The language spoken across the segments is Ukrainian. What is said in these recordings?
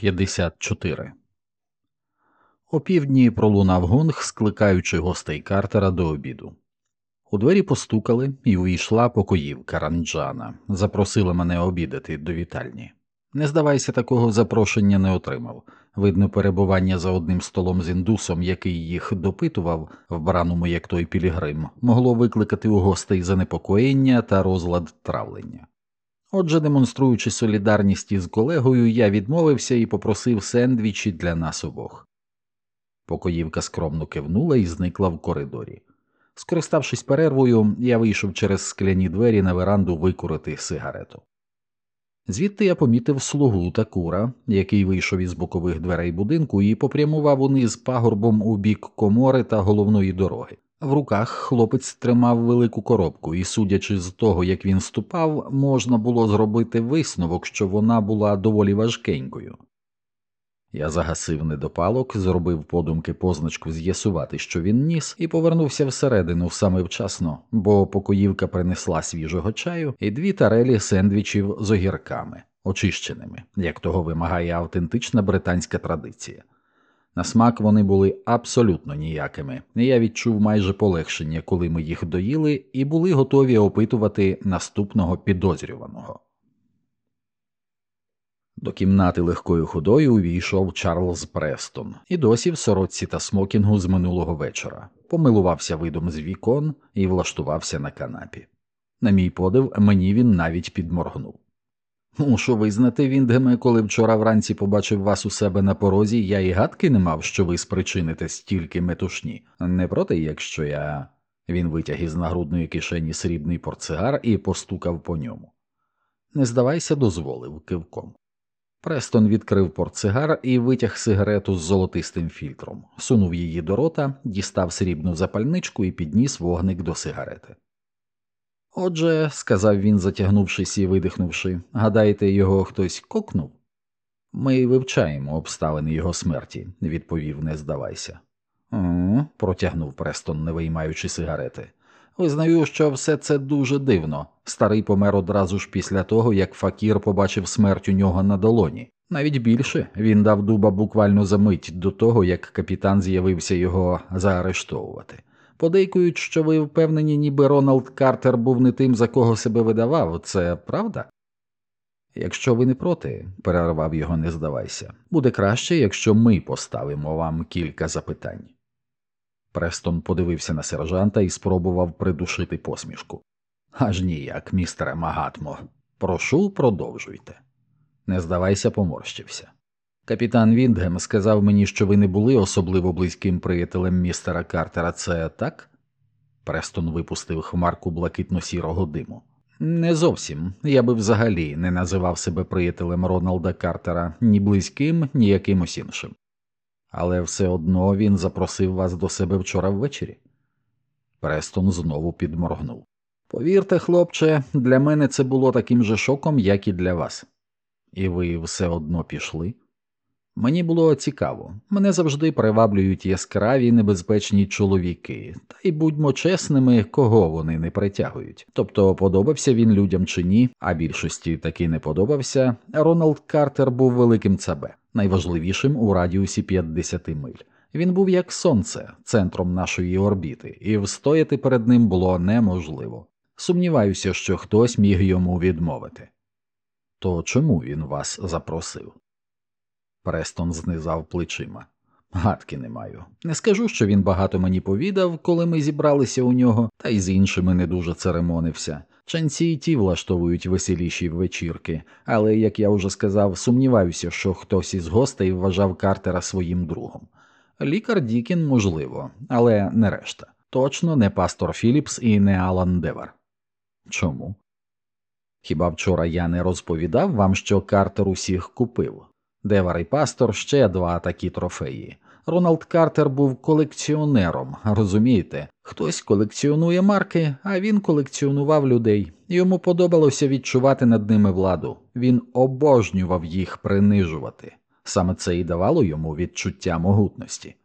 54 О півдні пролунав гонг, скликаючи гостей Картера до обіду. У двері постукали і увійшла покоївка Ранджана, запросила мене обідати до вітальні. Не здавайся, такого запрошення не отримав. Видно, перебування за одним столом з індусом, який їх допитував, вбраному як той Пілігрим, могло викликати у гостей занепокоєння та розлад травлення. Отже, демонструючи солідарність із колегою, я відмовився і попросив сендвічі для нас обох. Покоївка скромно кивнула і зникла в коридорі. Скориставшись перервою, я вийшов через скляні двері на веранду викурити сигарету. Звідти я помітив слугу та кура, який вийшов із бокових дверей будинку і попрямував униз пагорбом у бік комори та головної дороги. В руках хлопець тримав велику коробку, і, судячи з того, як він ступав, можна було зробити висновок, що вона була доволі важкенькою. Я загасив недопалок, зробив подумки позначку з'ясувати, що він ніс, і повернувся всередину саме вчасно, бо покоївка принесла свіжого чаю і дві тарелі сендвічів з огірками, очищеними, як того вимагає автентична британська традиція. На смак вони були абсолютно ніякими, я відчув майже полегшення, коли ми їх доїли, і були готові опитувати наступного підозрюваного. До кімнати легкою ходою увійшов Чарльз Престон і досі в сорочці та смокінгу з минулого вечора, помилувався видом з вікон і влаштувався на канапі. На мій подив, мені він навіть підморгнув. Мушу визнати, Віндгеме, коли вчора вранці побачив вас у себе на порозі, я і гадки не мав, що ви спричините стільки метушні. Не проти, якщо я. Він витяг із нагрудної кишені срібний портсигар і постукав по ньому. Не здавайся, дозволив кивком. Престон відкрив портсигар і витяг сигарету з золотистим фільтром, сунув її до рота, дістав срібну запальничку і підніс вогник до сигарети. Отже, сказав він, затягнувшись і видихнувши, гадаєте, його хтось кокнув? Ми вивчаємо обставини його смерті, відповів, не здавайся. «Угу», – протягнув Престон, не виймаючи сигарети. Визнаю, що все це дуже дивно. Старий помер одразу ж після того, як Факір побачив смерть у нього на долоні. Навіть більше він дав дуба буквально за мить до того, як капітан з'явився його заарештовувати. Подейкують, що ви впевнені, ніби Роналд Картер був не тим, за кого себе видавав, це правда? Якщо ви не проти, перервав його, не здавайся, буде краще, якщо ми поставимо вам кілька запитань. Престон подивився на сержанта і спробував придушити посмішку. Аж ніяк, містере Магатмо. Прошу, продовжуйте. Не здавайся, поморщився. Капітан Віндгем сказав мені, що ви не були особливо близьким приятелем містера Картера, це так? Престон випустив хмарку блакитно сірого диму. Не зовсім. Я би взагалі не називав себе приятелем Роналда Картера ні близьким, ні якимось іншим але все одно він запросив вас до себе вчора ввечері. Престон знову підморгнув. Повірте, хлопче, для мене це було таким же шоком, як і для вас. І ви все одно пішли. Мені було цікаво, мене завжди приваблюють яскраві небезпечні чоловіки, та й будьмо чесними, кого вони не притягують. Тобто подобався він людям чи ні, а більшості таки не подобався. Роналд Картер був великим цабе найважливішим у радіусі 50 миль. Він був як сонце, центром нашої орбіти, і встояти перед ним було неможливо. Сумніваюся, що хтось міг йому відмовити. То чому він вас запросив? Престон знизав плечима. Гадки не маю. Не скажу, що він багато мені повідав, коли ми зібралися у нього, та й з іншими не дуже церемонився. Ченці й ті влаштовують веселіші вечірки, але, як я вже сказав, сумніваюся, що хтось із гостей вважав Картера своїм другом. Лікар Дікін, можливо, але не решта. Точно не пастор Філіпс і не Алан Девер. Чому? Хіба вчора я не розповідав вам, що Картер усіх купив? Девар і пастор ще два такі трофеї. Роналд Картер був колекціонером, розумієте? Хтось колекціонує марки, а він колекціонував людей. Йому подобалося відчувати над ними владу. Він обожнював їх принижувати. Саме це і давало йому відчуття могутності.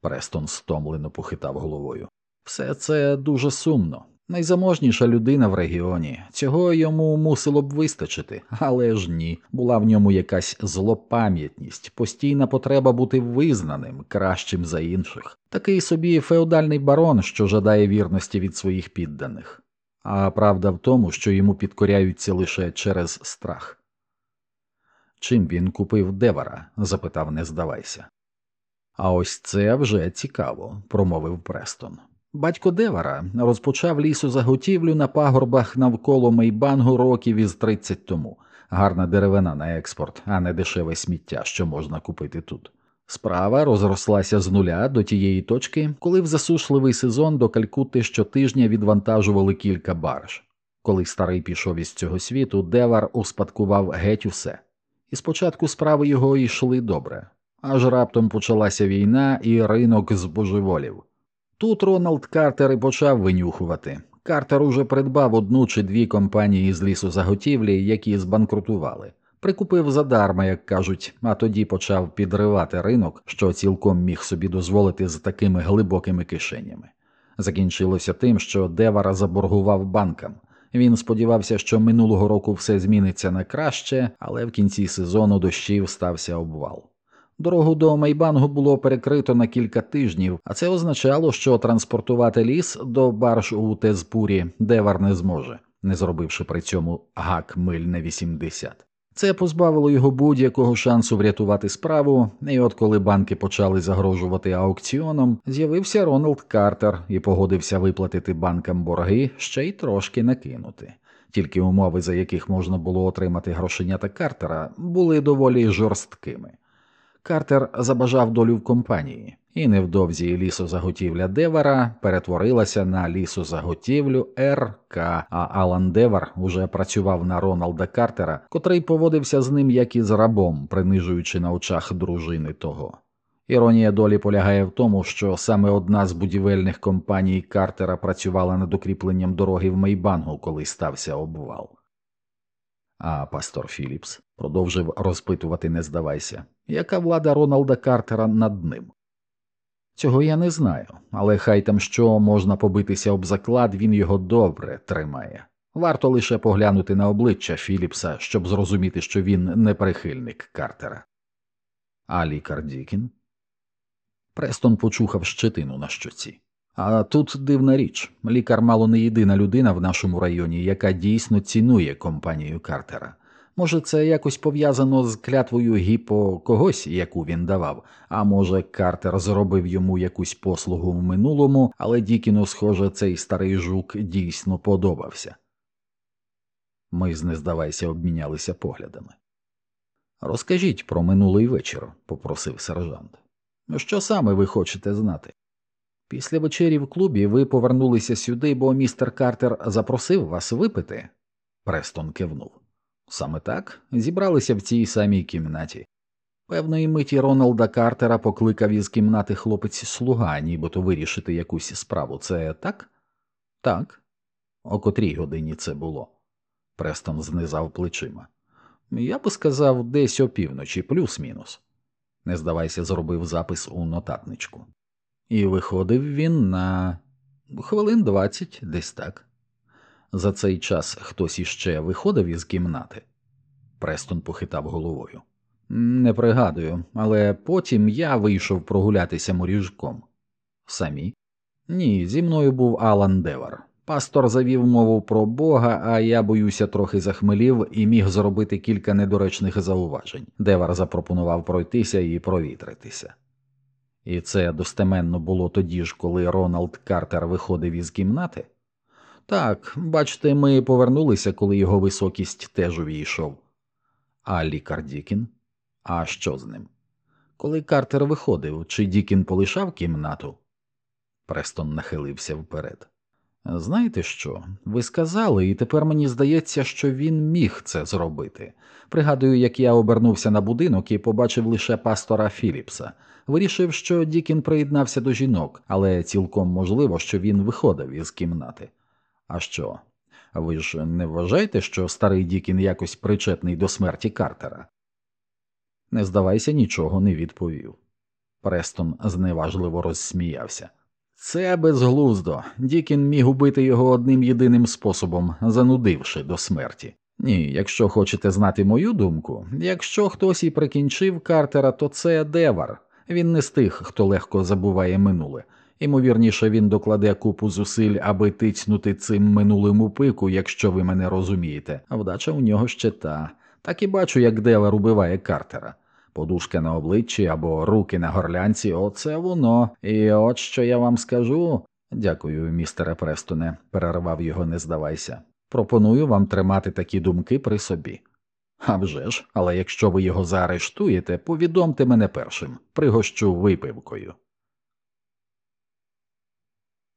Престон стомлено похитав головою. Все це дуже сумно. Найзаможніша людина в регіоні, цього йому мусило б вистачити, але ж ні, була в ньому якась злопам'ятність, постійна потреба бути визнаним кращим за інших, такий собі феодальний барон, що жадає вірності від своїх підданих, а правда в тому, що йому підкоряються лише через страх. Чим він купив девара? запитав, не здавайся. А ось це вже цікаво, промовив Престон. Батько Девара розпочав лісозаготівлю на пагорбах навколо Мейбангу років із 30 тому. Гарна деревина на експорт, а не дешеве сміття, що можна купити тут. Справа розрослася з нуля до тієї точки, коли в засушливий сезон до Калькутти щотижня відвантажували кілька барж. Коли старий пішов із цього світу, Девар успадкував геть усе. І спочатку справи його йшли добре, аж раптом почалася війна і ринок збожеволів. Тут Роналд Картер і почав винюхувати. Картер уже придбав одну чи дві компанії з лісозаготівлі, які збанкрутували. Прикупив задарма, як кажуть, а тоді почав підривати ринок, що цілком міг собі дозволити з такими глибокими кишенями. Закінчилося тим, що Девара заборгував банкам. Він сподівався, що минулого року все зміниться на краще, але в кінці сезону дощів стався обвал. Дорогу до Майбангу було перекрито на кілька тижнів, а це означало, що транспортувати ліс до барж у Тезпурі Девар не зможе, не зробивши при цьому гак миль на 80. Це позбавило його будь-якого шансу врятувати справу, і от коли банки почали загрожувати аукціоном, з'явився Роналд Картер і погодився виплатити банкам борги ще й трошки накинути. Тільки умови, за яких можна було отримати грошенята Картера, були доволі жорсткими. Картер забажав долю в компанії, і невдовзі лісозаготівля Девара перетворилася на лісозаготівлю РК, а Алан Девар уже працював на Роналда Картера, котрий поводився з ним як із рабом, принижуючи на очах дружини того. Іронія долі полягає в тому, що саме одна з будівельних компаній Картера працювала над укріпленням дороги в Мейбангу, коли стався обвал. А пастор Філіпс продовжив розпитувати, не здавайся, яка влада Роналда Картера над ним? Цього я не знаю, але хай там що можна побитися об заклад, він його добре тримає. Варто лише поглянути на обличчя Філіпса, щоб зрозуміти, що він не прихильник Картера. А лікар Дікін? Престон почухав щетину на щоці. А тут дивна річ лікар мало не єдина людина в нашому районі, яка дійсно цінує компанію Картера. Може, це якось пов'язано з клятвою гіпо когось, яку він давав, а може, Картер зробив йому якусь послугу в минулому, але Дікіну, схоже, цей старий жук дійсно подобався. Ми з нездавайся обмінялися поглядами. Розкажіть про минулий вечір, попросив сержант. Що саме ви хочете знати? Після вечері в клубі ви повернулися сюди, бо містер Картер запросив вас випити? Престон кивнув. Саме так зібралися в цій самій кімнаті. Певної миті Роналда Картера покликав із кімнати хлопець слуга, нібито вирішити якусь справу. Це так? Так. О котрій годині це було? Престон знизав плечима. Я би сказав, десь опівночі, плюс-мінус. Не здавайся, зробив запис у нотатничку. І виходив він на хвилин двадцять, десь так. За цей час хтось іще виходив із кімнати. Престон похитав головою. Не пригадую, але потім я вийшов прогулятися моріжком. Самі? Ні, зі мною був Алан Девар. Пастор завів мову про Бога, а я боюся, трохи захмелів і міг зробити кілька недоречних зауважень. Девар запропонував пройтися і провітритися. І це достеменно було тоді ж, коли Роналд Картер виходив із кімнати. Так, бачите, ми повернулися, коли його високість теж увійшов. А лікар Дікін? А що з ним? Коли Картер виходив, чи Дікін полишав кімнату? Престон нахилився вперед. Знаєте що? Ви сказали, і тепер мені здається, що він міг це зробити. Пригадую, як я обернувся на будинок і побачив лише пастора Філіпса. Вирішив, що Дікін приєднався до жінок, але цілком можливо, що він виходив із кімнати. А що? Ви ж не вважаєте, що старий Дікін якось причетний до смерті Картера? Не здавайся, нічого не відповів. Престон зневажливо розсміявся. Це безглуздо. Дікін міг убити його одним єдиним способом, занудивши до смерті. Ні, якщо хочете знати мою думку, якщо хтось і прикінчив Картера, то це Девар. Він не з тих, хто легко забуває минуле. Імовірніше, він докладе купу зусиль, аби тицнути цим минулим у пику, якщо ви мене розумієте, а вдача у нього ще та. Так і бачу, як Девар убиває Картера. Подушка на обличчі або руки на горлянці оце воно. І от що я вам скажу. Дякую, містере Престоне, перервав його, не здавайся. Пропоную вам тримати такі думки при собі. «А вже ж, але якщо ви його заарештуєте, повідомте мене першим, пригощу випивкою.